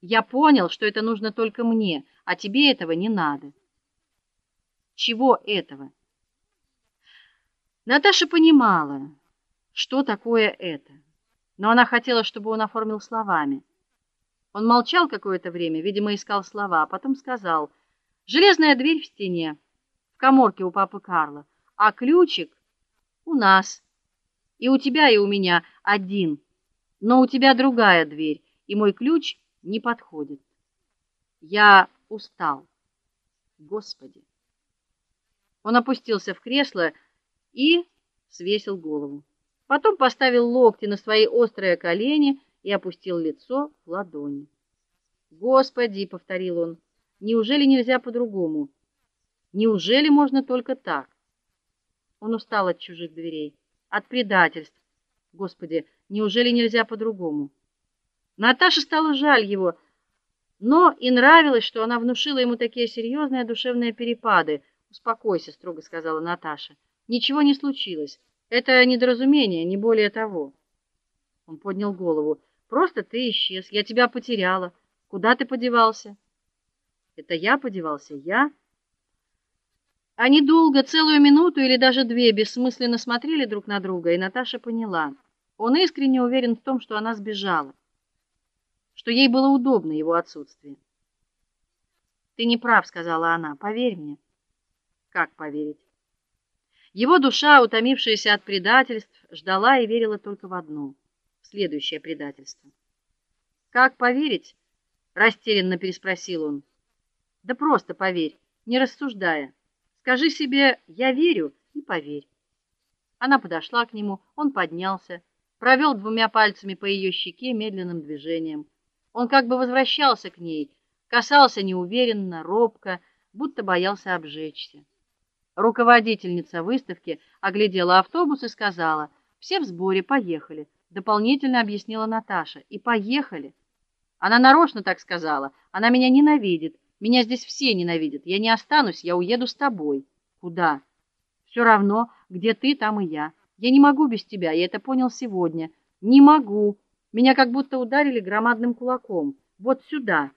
Я понял, что это нужно только мне, а тебе этого не надо. Чего этого? Наташа понимала, что такое это, но она хотела, чтобы он оформил словами. Он молчал какое-то время, видимо, искал слова, а потом сказал: "Железная дверь в стене, в каморке у папы Карла, а ключик у нас. И у тебя, и у меня один. Но у тебя другая дверь, и мой ключ не подходит. Я устал. Господи. Он опустился в кресло и свесил голову. Потом поставил локти на свои острые колени и опустил лицо в ладони. "Господи", повторил он. "Неужели нельзя по-другому? Неужели можно только так?" Он устал от чужих дверей, от предательств. Господи, неужели нельзя по-другому? Наташе стало жаль его, но и нравилось, что она внушила ему такие серьезные душевные перепады. "Успокойся", строго сказала Наташа. "Ничего не случилось. Это недоразумение, не более того". Он поднял голову. "Просто ты исчез. Я тебя потеряла. Куда ты подевался?" "Это я подевался, я?" Они долго, целую минуту или даже две, бессмысленно смотрели друг на друга, и Наташа поняла: он искренне уверен в том, что она сбежала что ей было удобно его отсутствие. Ты не прав, сказала она. Поверь мне. Как поверить? Его душа, утомившаяся от предательств, ждала и верила только в одно в следующее предательство. Как поверить? растерянно переспросил он. Да просто поверь, не рассуждая. Скажи себе: "Я верю" и поверь. Она подошла к нему, он поднялся, провел двумя пальцами по ее щеке медленным движением. Он как бы возвращался к ней, касался неуверенно, робко, будто боялся обжечься. Руководительница выставки оглядела автобус и сказала: "Все в сборе, поехали", дополнительно объяснила Наташа. И поехали. Она нарочно так сказала. Она меня ненавидит. Меня здесь все ненавидят. Я не останусь, я уеду с тобой. Куда? Все равно, где ты, там и я. Я не могу без тебя. Я это понял сегодня. Не могу. Меня как будто ударили громадным кулаком. Вот сюда.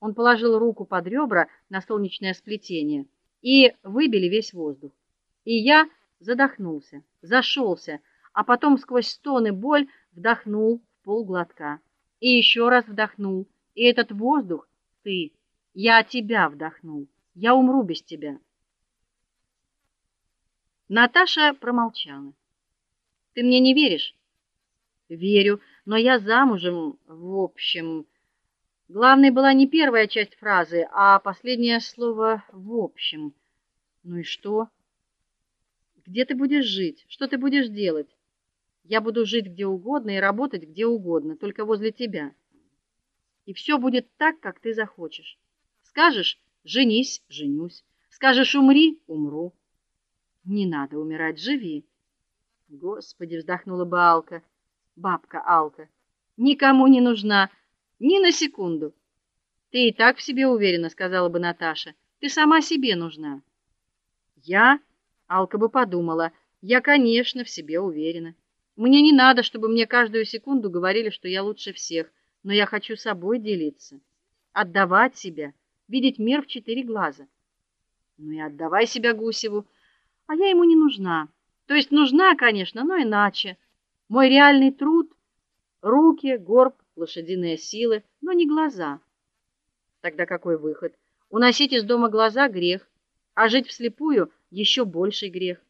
Он положил руку под ребра на солнечное сплетение и выбили весь воздух. И я задохнулся, зашелся, а потом сквозь стоны боль вдохнул в полглотка. И еще раз вдохнул. И этот воздух ты, я тебя вдохнул. Я умру без тебя. Наташа промолчала. Ты мне не веришь? Верю, но я замужем, в общем. Главной была не первая часть фразы, а последнее слово в общем. Ну и что? Где ты будешь жить? Что ты будешь делать? Я буду жить где угодно и работать где угодно, только возле тебя. И все будет так, как ты захочешь. Скажешь: "Женись", женюсь. Скажешь: "Умри", умру. Не надо умирать, живи. Господи, вздохнула Балка бабка Алка. Никому не нужна ни на секунду. Ты и так в себе уверена, сказала бы Наташа. Ты сама себе нужна. Я, Алка бы подумала, я, конечно, в себе уверена. Мне не надо, чтобы мне каждую секунду говорили, что я лучше всех, но я хочу собой делиться, отдавать себя, видеть мир в четыре глаза. Ну и отдавай себя Гусеву, а я ему не нужна. То есть нужна, конечно, но иначе. Мой реальный труд руки, горб, лошадиные силы, но не глаза. Тогда какой выход? Уносить из дома глаза грех, а жить вслепую еще больший грех.